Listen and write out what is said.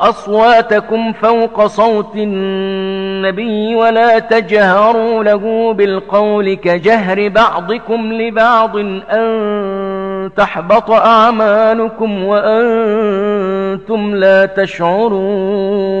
أصواتكم فوق صوت النبي ولا تجهروا له بالقول كجهر بعضكم لبعض أن تحبط أعمالكم وأنتم لا تشعرون